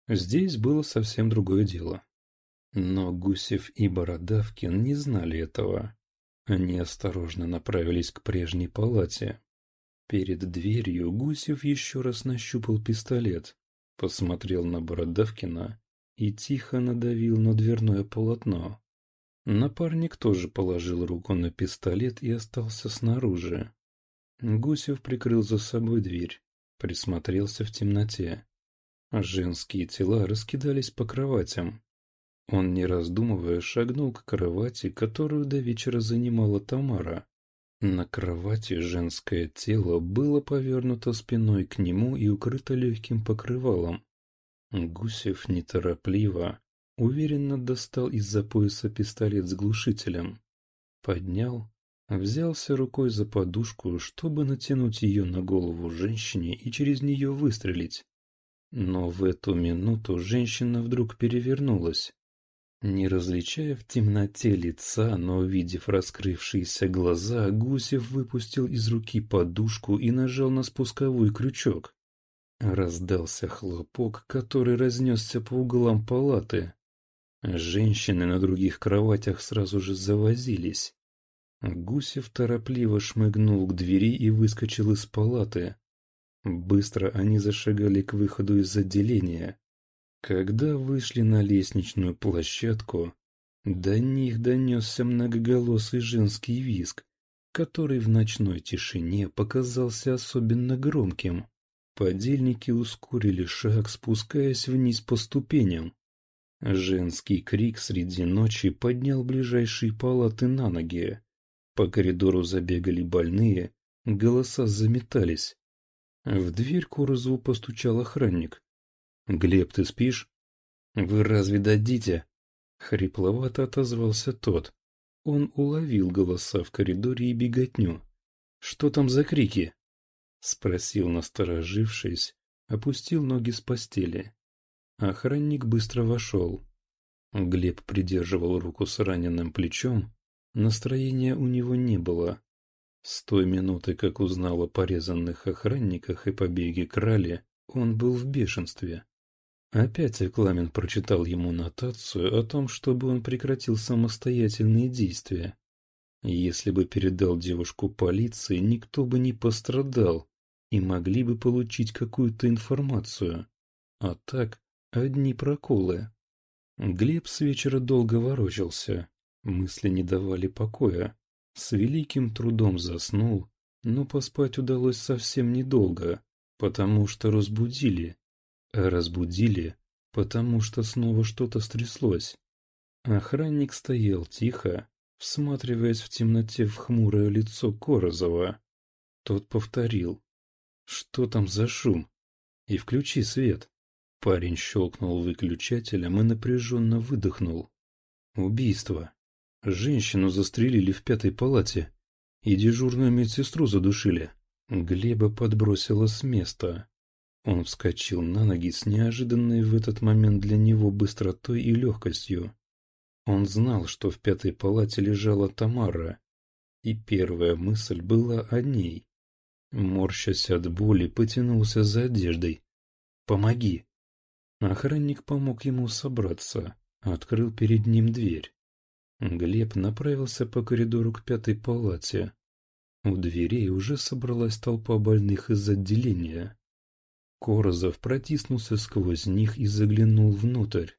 Здесь было совсем другое дело. Но Гусев и Бородавкин не знали этого. Они осторожно направились к прежней палате, Перед дверью Гусев еще раз нащупал пистолет, посмотрел на Бородавкина и тихо надавил на дверное полотно. Напарник тоже положил руку на пистолет и остался снаружи. Гусев прикрыл за собой дверь, присмотрелся в темноте. Женские тела раскидались по кроватям. Он, не раздумывая, шагнул к кровати, которую до вечера занимала Тамара. На кровати женское тело было повернуто спиной к нему и укрыто легким покрывалом. Гусев неторопливо, уверенно достал из-за пояса пистолет с глушителем. Поднял, взялся рукой за подушку, чтобы натянуть ее на голову женщине и через нее выстрелить. Но в эту минуту женщина вдруг перевернулась. Не различая в темноте лица, но увидев раскрывшиеся глаза, Гусев выпустил из руки подушку и нажал на спусковой крючок. Раздался хлопок, который разнесся по углам палаты. Женщины на других кроватях сразу же завозились. Гусев торопливо шмыгнул к двери и выскочил из палаты. Быстро они зашагали к выходу из отделения. Когда вышли на лестничную площадку, до них донесся многоголосый женский визг, который в ночной тишине показался особенно громким. Подельники ускорили шаг, спускаясь вниз по ступеням. Женский крик среди ночи поднял ближайшие палаты на ноги. По коридору забегали больные, голоса заметались. В дверь Корозову постучал охранник. «Глеб, ты спишь?» «Вы разве дадите?» Хрипловато отозвался тот. Он уловил голоса в коридоре и беготню. «Что там за крики?» Спросил, насторожившись, опустил ноги с постели. Охранник быстро вошел. Глеб придерживал руку с раненым плечом. Настроения у него не было. С той минуты, как узнал о порезанных охранниках и побеге крали, он был в бешенстве. Опять Экламен прочитал ему нотацию о том, чтобы он прекратил самостоятельные действия. Если бы передал девушку полиции, никто бы не пострадал и могли бы получить какую-то информацию. А так, одни проколы. Глеб с вечера долго ворочался, мысли не давали покоя. С великим трудом заснул, но поспать удалось совсем недолго, потому что разбудили. Разбудили, потому что снова что-то стряслось. Охранник стоял тихо, всматриваясь в темноте в хмурое лицо Корозова. Тот повторил. «Что там за шум? И включи свет». Парень щелкнул выключателем и напряженно выдохнул. «Убийство. Женщину застрелили в пятой палате и дежурную медсестру задушили». Глеба подбросило с места. Он вскочил на ноги с неожиданной в этот момент для него быстротой и легкостью. Он знал, что в пятой палате лежала Тамара, и первая мысль была о ней. Морщась от боли, потянулся за одеждой. «Помоги!» Охранник помог ему собраться, открыл перед ним дверь. Глеб направился по коридору к пятой палате. У дверей уже собралась толпа больных из отделения. Корозов протиснулся сквозь них и заглянул внутрь.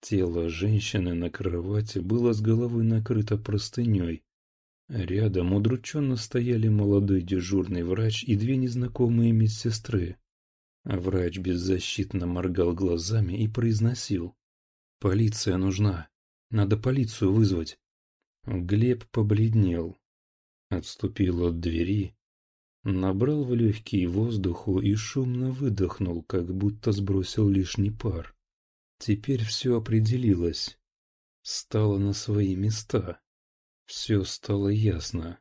Тело женщины на кровати было с головой накрыто простыней. Рядом удрученно стояли молодой дежурный врач и две незнакомые медсестры. Врач беззащитно моргал глазами и произносил. «Полиция нужна. Надо полицию вызвать». Глеб побледнел. Отступил от двери Набрал в легкие воздуху и шумно выдохнул, как будто сбросил лишний пар. Теперь все определилось. Стало на свои места. Все стало ясно.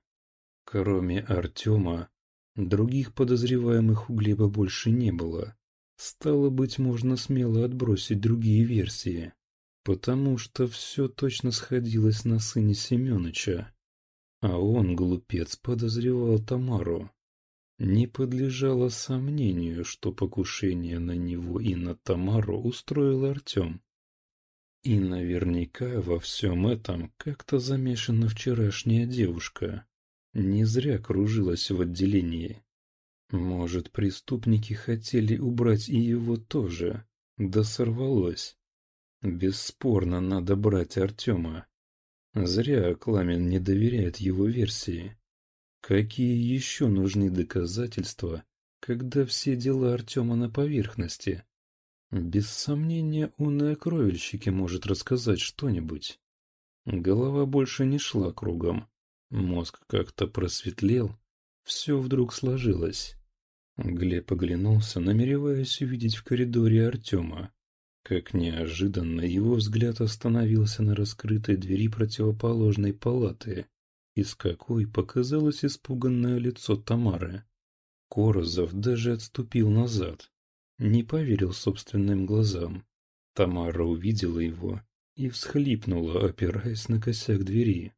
Кроме Артема, других подозреваемых у Глеба больше не было. Стало быть, можно смело отбросить другие версии, потому что все точно сходилось на сыне Семеновича. А он, глупец, подозревал Тамару. Не подлежало сомнению, что покушение на него и на Тамару устроил Артем. И наверняка во всем этом как-то замешана вчерашняя девушка. Не зря кружилась в отделении. Может, преступники хотели убрать и его тоже, да сорвалось. Бесспорно, надо брать Артема. Зря Кламен не доверяет его версии. Какие еще нужны доказательства, когда все дела Артема на поверхности? Без сомнения, он и о кровельщике может рассказать что-нибудь. Голова больше не шла кругом. Мозг как-то просветлел. Все вдруг сложилось. Глеб оглянулся, намереваясь увидеть в коридоре Артема. Как неожиданно его взгляд остановился на раскрытой двери противоположной палаты из какой показалось испуганное лицо Тамары. Корозов даже отступил назад. Не поверил собственным глазам. Тамара увидела его и всхлипнула, опираясь на косяк двери.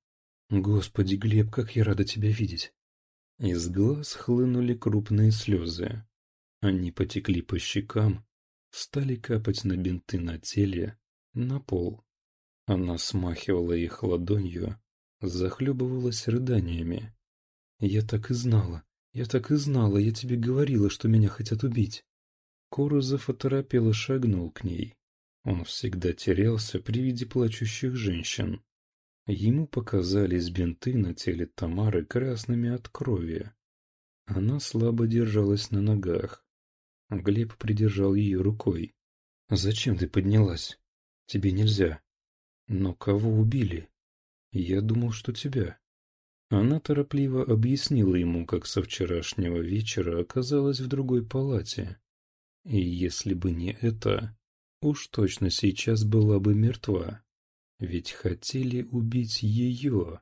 «Господи, Глеб, как я рада тебя видеть!» Из глаз хлынули крупные слезы. Они потекли по щекам, стали капать на бинты на теле, на пол. Она смахивала их ладонью, захлебывалась рыданиями. «Я так и знала, я так и знала, я тебе говорила, что меня хотят убить». Корозов оторопело шагнул к ней. Он всегда терялся при виде плачущих женщин. Ему показались бинты на теле Тамары красными от крови. Она слабо держалась на ногах. Глеб придержал ее рукой. «Зачем ты поднялась? Тебе нельзя». «Но кого убили?» «Я думал, что тебя». Она торопливо объяснила ему, как со вчерашнего вечера оказалась в другой палате. И если бы не это, уж точно сейчас была бы мертва. Ведь хотели убить ее,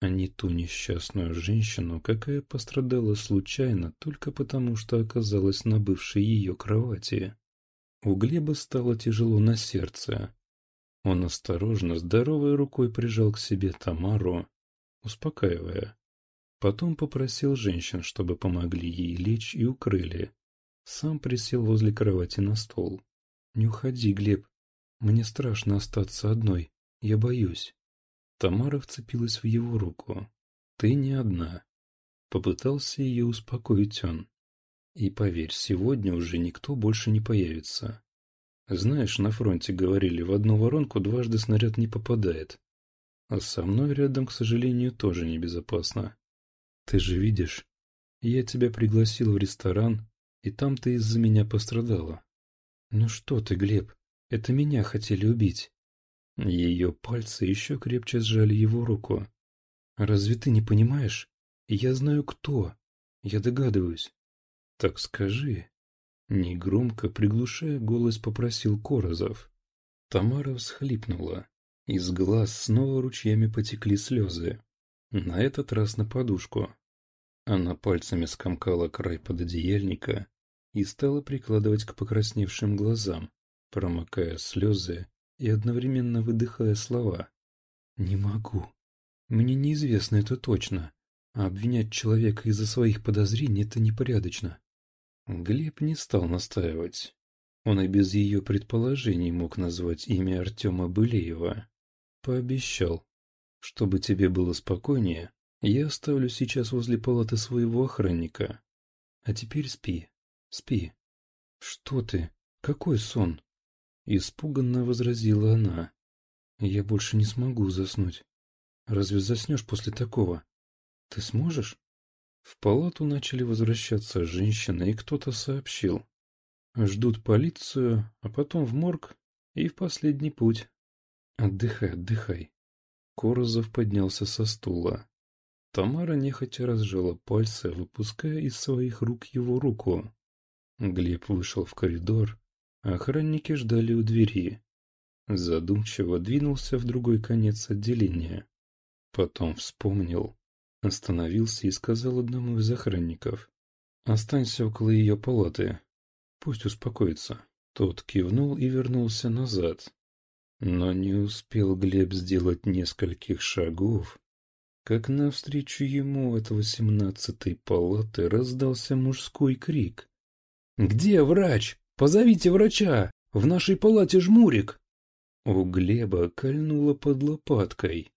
а не ту несчастную женщину, какая пострадала случайно только потому, что оказалась на бывшей ее кровати. У Глеба стало тяжело на сердце. Он осторожно, здоровой рукой прижал к себе Тамару, успокаивая. Потом попросил женщин, чтобы помогли ей лечь и укрыли. Сам присел возле кровати на стол. «Не уходи, Глеб. Мне страшно остаться одной. Я боюсь». Тамара вцепилась в его руку. «Ты не одна». Попытался ее успокоить он. И поверь, сегодня уже никто больше не появится. Знаешь, на фронте говорили, в одну воронку дважды снаряд не попадает. А со мной рядом, к сожалению, тоже небезопасно. Ты же видишь, я тебя пригласил в ресторан, и там ты из-за меня пострадала. Ну что ты, Глеб, это меня хотели убить. Ее пальцы еще крепче сжали его руку. Разве ты не понимаешь? Я знаю, кто. Я догадываюсь. Так скажи. Негромко, приглушая голос, попросил Корозов. Тамара всхлипнула. Из глаз снова ручьями потекли слезы. На этот раз на подушку. Она пальцами скомкала край пододеяльника и стала прикладывать к покрасневшим глазам, промокая слезы и одновременно выдыхая слова. «Не могу. Мне неизвестно это точно, а обвинять человека из-за своих подозрений – это непорядочно». Глеб не стал настаивать. Он и без ее предположений мог назвать имя Артема Былеева. Пообещал. Чтобы тебе было спокойнее, я оставлю сейчас возле палаты своего охранника. А теперь спи, спи. Что ты? Какой сон? Испуганно возразила она. Я больше не смогу заснуть. Разве заснешь после такого? Ты сможешь? В палату начали возвращаться женщины, и кто-то сообщил. Ждут полицию, а потом в морг и в последний путь. Отдыхай, отдыхай. Корозов поднялся со стула. Тамара нехотя разжала пальцы, выпуская из своих рук его руку. Глеб вышел в коридор, а охранники ждали у двери. Задумчиво двинулся в другой конец отделения. Потом вспомнил, остановился и сказал одному из охранников. «Останься около ее палаты. Пусть успокоится». Тот кивнул и вернулся назад, но не успел Глеб сделать нескольких шагов, как навстречу ему от восемнадцатой палаты раздался мужской крик. «Где врач? Позовите врача! В нашей палате жмурик!» У Глеба кольнуло под лопаткой.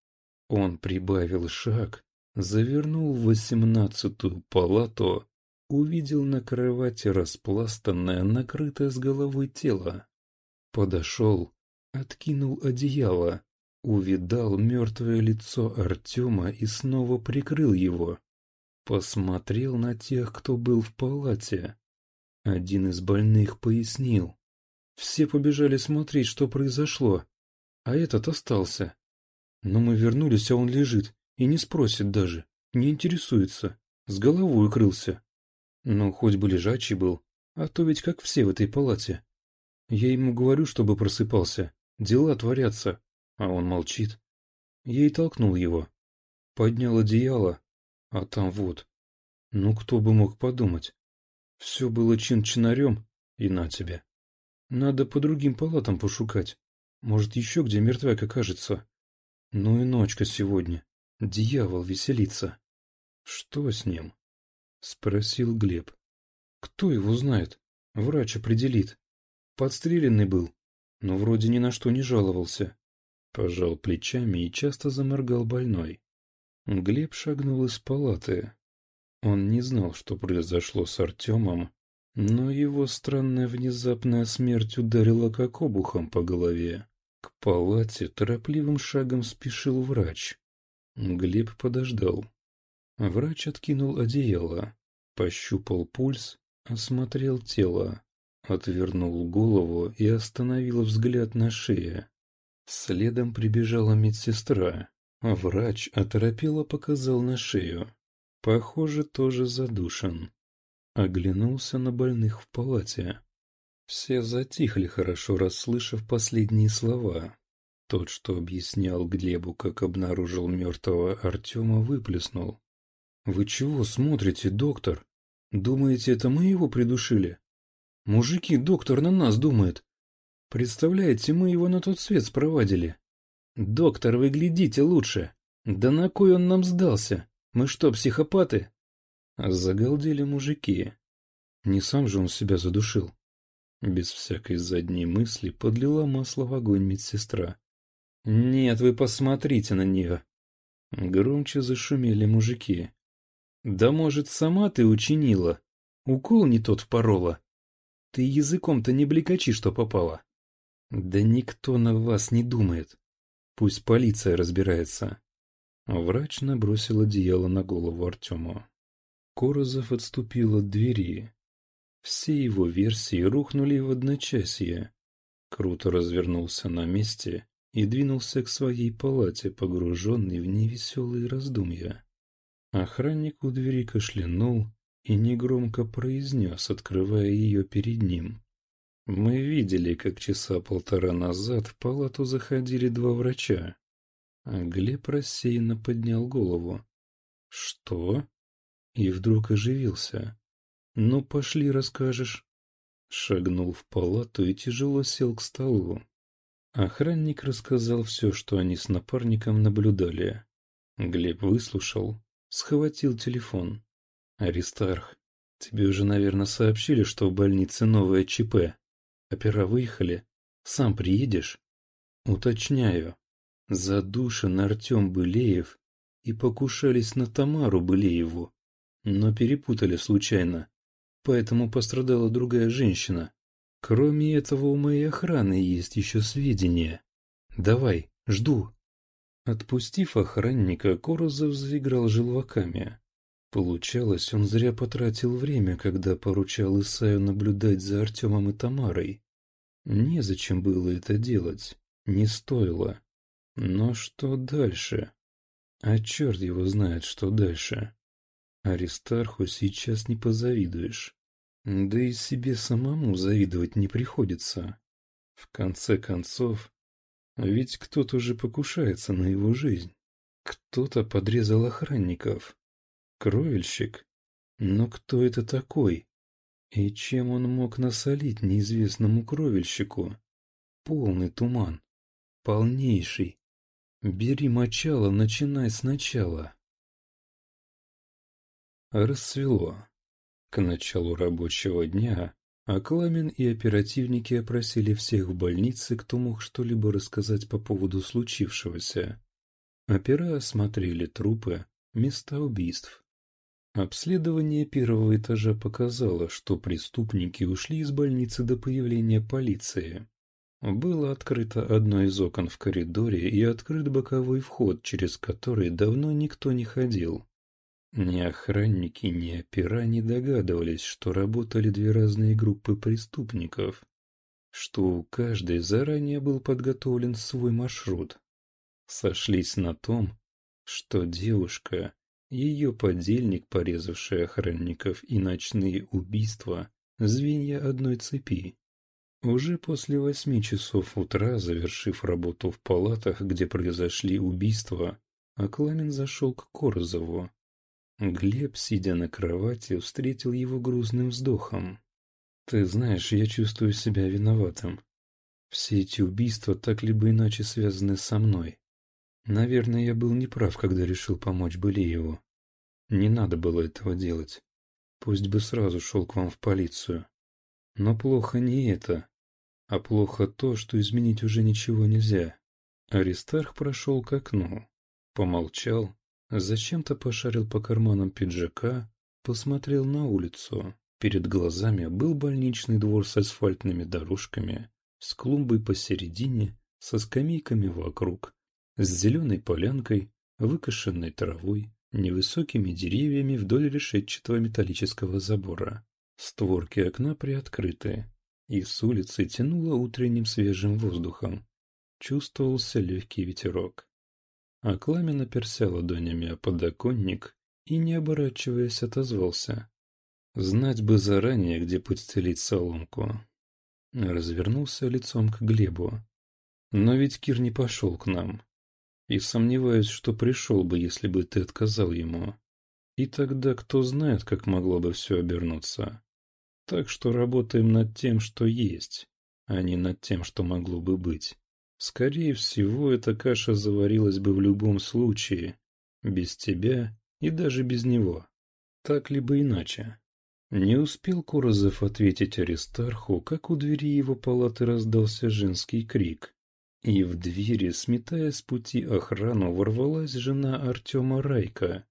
Он прибавил шаг, завернул в восемнадцатую палату, увидел на кровати распластанное, накрытое с головой тело. Подошел, Откинул одеяло, увидал мертвое лицо Артема и снова прикрыл его. Посмотрел на тех, кто был в палате. Один из больных пояснил. Все побежали смотреть, что произошло, а этот остался. Но мы вернулись, а он лежит и не спросит даже, не интересуется, с головой укрылся. Ну, хоть бы лежачий был, а то ведь как все в этой палате. Я ему говорю, чтобы просыпался, Дела творятся, а он молчит. Я и толкнул его. Поднял одеяло, а там вот. Ну, кто бы мог подумать. Все было чин-чинарем, и на тебе. Надо по другим палатам пошукать. Может, еще где мертвяк окажется. Ну и ночка сегодня. Дьявол веселится. Что с ним? Спросил Глеб. Кто его знает? Врач определит. Подстреленный был, но вроде ни на что не жаловался. Пожал плечами и часто заморгал больной. Глеб шагнул из палаты. Он не знал, что произошло с Артемом, но его странная внезапная смерть ударила как обухом по голове. К палате торопливым шагом спешил врач. Глеб подождал. Врач откинул одеяло, пощупал пульс, осмотрел тело. Отвернул голову и остановил взгляд на шее. Следом прибежала медсестра. Врач оторопело показал на шею. Похоже, тоже задушен. Оглянулся на больных в палате. Все затихли, хорошо расслышав последние слова. Тот, что объяснял Глебу, как обнаружил мертвого Артема, выплеснул. «Вы чего смотрите, доктор? Думаете, это мы его придушили? Мужики, доктор на нас думает. Представляете, мы его на тот свет спровадили. Доктор, вы глядите лучше. Да на кой он нам сдался? Мы что, психопаты?» Загалдели мужики. Не сам же он себя задушил. Без всякой задней мысли подлила масло в огонь медсестра. «Нет, вы посмотрите на нее!» Громче зашумели мужики. «Да может, сама ты учинила? Укол не тот впорола? Ты языком-то не блекачи, что попало!» «Да никто на вас не думает. Пусть полиция разбирается». Врач набросил одеяло на голову Артему. Корозов отступил от двери. Все его версии рухнули в одночасье. Круто развернулся на месте и двинулся к своей палате, погруженный в невеселые раздумья. Охранник у двери кашлянул и негромко произнес, открывая ее перед ним. «Мы видели, как часа полтора назад в палату заходили два врача». А Глеб рассеянно поднял голову. «Что?» И вдруг оживился. «Ну, пошли, расскажешь». Шагнул в палату и тяжело сел к столу. Охранник рассказал все, что они с напарником наблюдали. Глеб выслушал, схватил телефон. «Аристарх, тебе уже, наверное, сообщили, что в больнице новое ЧП. Опера выехали. Сам приедешь?» «Уточняю. Задушен Артем Былеев и покушались на Тамару Былееву, но перепутали случайно поэтому пострадала другая женщина. Кроме этого, у моей охраны есть еще сведения. Давай, жду. Отпустив охранника, Корозов заиграл желваками. Получалось, он зря потратил время, когда поручал Исаю наблюдать за Артемом и Тамарой. Незачем было это делать, не стоило. Но что дальше? А черт его знает, что дальше. Аристарху сейчас не позавидуешь. Да и себе самому завидовать не приходится. В конце концов, ведь кто-то же покушается на его жизнь. Кто-то подрезал охранников. Кровельщик? Но кто это такой? И чем он мог насолить неизвестному кровельщику? Полный туман. Полнейший. Бери мочало, начинай сначала. Рассвело. К началу рабочего дня Акламин и оперативники опросили всех в больнице, кто мог что-либо рассказать по поводу случившегося. Опера осмотрели трупы, места убийств. Обследование первого этажа показало, что преступники ушли из больницы до появления полиции. Было открыто одно из окон в коридоре и открыт боковой вход, через который давно никто не ходил. Ни охранники, ни опера не догадывались, что работали две разные группы преступников, что у каждой заранее был подготовлен свой маршрут. Сошлись на том, что девушка, ее подельник, порезавший охранников и ночные убийства, звенья одной цепи. Уже после восьми часов утра, завершив работу в палатах, где произошли убийства, Акламин зашел к Корозову. Глеб, сидя на кровати, встретил его грузным вздохом. «Ты знаешь, я чувствую себя виноватым. Все эти убийства так либо иначе связаны со мной. Наверное, я был неправ, когда решил помочь Былееву. Не надо было этого делать. Пусть бы сразу шел к вам в полицию. Но плохо не это, а плохо то, что изменить уже ничего нельзя». Аристарх прошел к окну, помолчал, Зачем-то пошарил по карманам пиджака, посмотрел на улицу. Перед глазами был больничный двор с асфальтными дорожками, с клумбой посередине, со скамейками вокруг, с зеленой полянкой, выкошенной травой, невысокими деревьями вдоль решетчатого металлического забора. Створки окна приоткрыты, и с улицы тянуло утренним свежим воздухом. Чувствовался легкий ветерок. А Кламен оперся ладонями о подоконник и, не оборачиваясь, отозвался. Знать бы заранее, где подстелить соломку. Развернулся лицом к Глебу. Но ведь Кир не пошел к нам. И сомневаюсь, что пришел бы, если бы ты отказал ему. И тогда кто знает, как могло бы все обернуться. Так что работаем над тем, что есть, а не над тем, что могло бы быть. Скорее всего, эта каша заварилась бы в любом случае, без тебя и даже без него. Так либо иначе. Не успел Корозов ответить Аристарху, как у двери его палаты раздался женский крик. И в двери, сметая с пути охрану, ворвалась жена Артема Райка,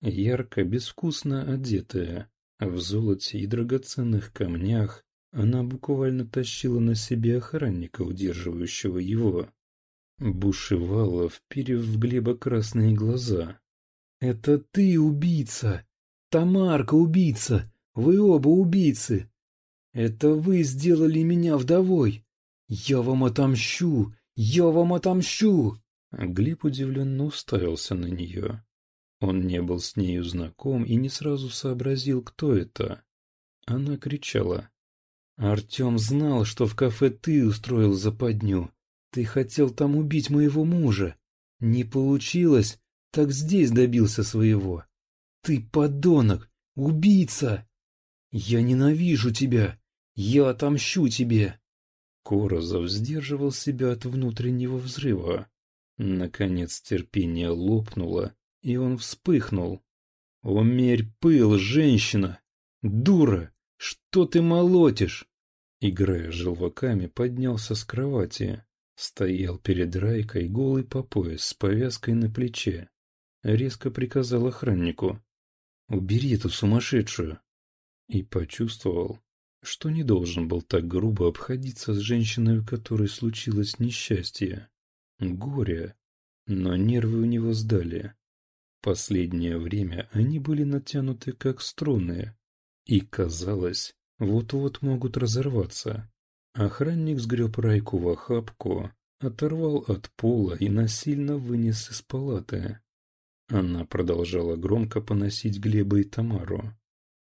ярко, безвкусно одетая, в золоте и драгоценных камнях, она буквально тащила на себе охранника, удерживающего его. Бушевала, вперев в Глеба красные глаза. «Это ты убийца! Тамарка убийца! Вы оба убийцы! Это вы сделали меня вдовой! Я вам отомщу! Я вам отомщу!» Глеб удивленно уставился на нее. Он не был с нею знаком и не сразу сообразил, кто это. Она кричала. «Артем знал, что в кафе ты устроил западню. Ты хотел там убить моего мужа. Не получилось, так здесь добился своего. Ты подонок, убийца! Я ненавижу тебя! Я отомщу тебе!» Корозов сдерживал себя от внутреннего взрыва. Наконец терпение лопнуло, и он вспыхнул. «Умерь пыл, женщина! Дура! Что ты молотишь?» Играя желваками, поднялся с кровати. Стоял перед Райкой голый по пояс с повязкой на плече. Резко приказал охраннику. «Убери эту сумасшедшую!» И почувствовал, что не должен был так грубо обходиться с женщиной, у которой случилось несчастье. Горе. Но нервы у него сдали. Последнее время они были натянуты как струны, и, казалось, вот-вот могут разорваться. Охранник сгреб Райку в охапку, оторвал от пола и насильно вынес из палаты. Она продолжала громко поносить Глеба и Тамару.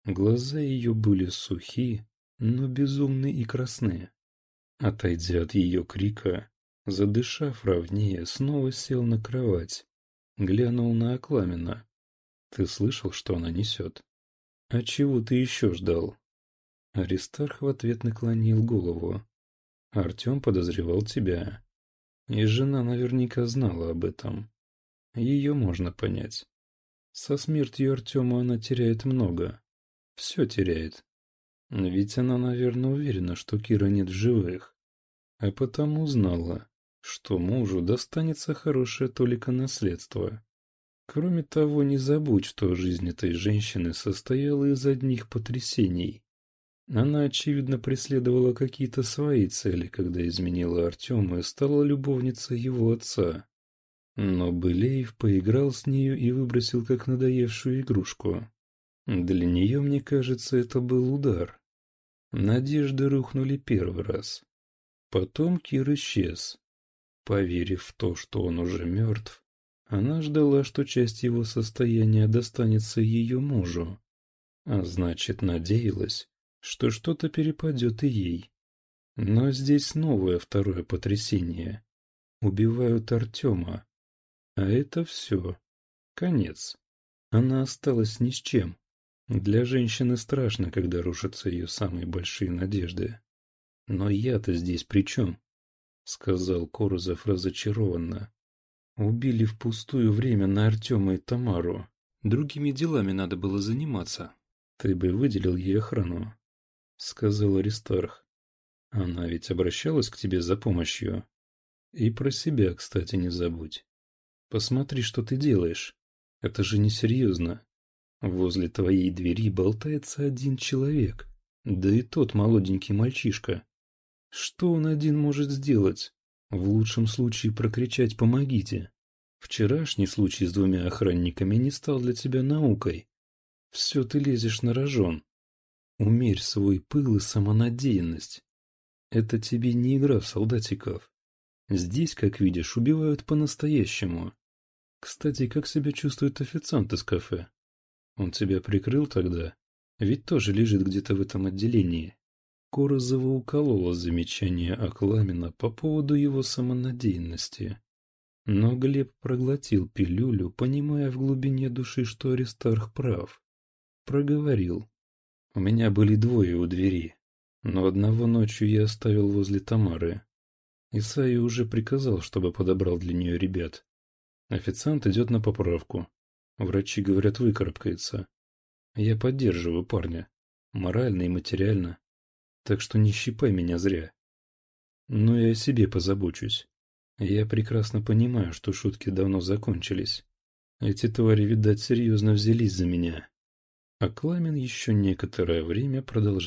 Глаза ее были сухи, но безумны и красны. Отойдя от ее крика, задышав ровнее, снова сел на кровать Глянул на Акламина. Ты слышал, что она несет? А чего ты еще ждал? Аристарх в ответ наклонил голову. Артем подозревал тебя. И жена наверняка знала об этом. Ее можно понять. Со смертью Артема она теряет много. Все теряет. Ведь она, наверное, уверена, что Кира нет в живых. А потому знала, что мужу достанется хорошее только наследство. Кроме того, не забудь, что жизнь этой женщины состояла из одних потрясений. Она, очевидно, преследовала какие-то свои цели, когда изменила Артема и стала любовницей его отца. Но Былеев поиграл с нею и выбросил как надоевшую игрушку. Для нее, мне кажется, это был удар. Надежды рухнули первый раз. Потом Кир исчез. Поверив в то, что он уже мертв, она ждала, что часть его состояния достанется ее мужу, а значит, надеялась, что что-то перепадет и ей. Но здесь новое второе потрясение. Убивают Артема. А это все. Конец. Она осталась ни с чем. Для женщины страшно, когда рушатся ее самые большие надежды. Но я-то здесь при чем? — сказал Корозов разочарованно. «Убили впустую время на Артема и Тамару. Другими делами надо было заниматься. Ты бы выделил ей охрану», — сказал Аристарх. «Она ведь обращалась к тебе за помощью. И про себя, кстати, не забудь. Посмотри, что ты делаешь. Это же несерьезно. Возле твоей двери болтается один человек, да и тот молоденький мальчишка. Что он один может сделать? В лучшем случае прокричать «помогите». Вчерашний случай с двумя охранниками не стал для тебя наукой. Все ты лезешь на рожон. Умерь свой пыл и самонадеянность. Это тебе не игра в солдатиков. Здесь, как видишь, убивают по-настоящему. Кстати, как себя чувствует официант из кафе? Он тебя прикрыл тогда? Ведь тоже лежит где-то в этом отделении. Корозова уколола замечание Акламина по поводу его самонадеянности. Но Глеб проглотил пилюлю, понимая в глубине души, что Аристарх прав. Проговорил. У меня были двое у двери, но одного ночью я оставил возле Тамары. Исаи уже приказал, чтобы подобрал для нее ребят. Официант идет на поправку. Врачи говорят, выкарабкается. Я поддерживаю парня. Морально и материально. Так что не щипай меня зря. Но я о себе позабочусь. Я прекрасно понимаю, что шутки давно закончились. Эти твари, видать, серьезно взялись за меня. А Кламен еще некоторое время продолжал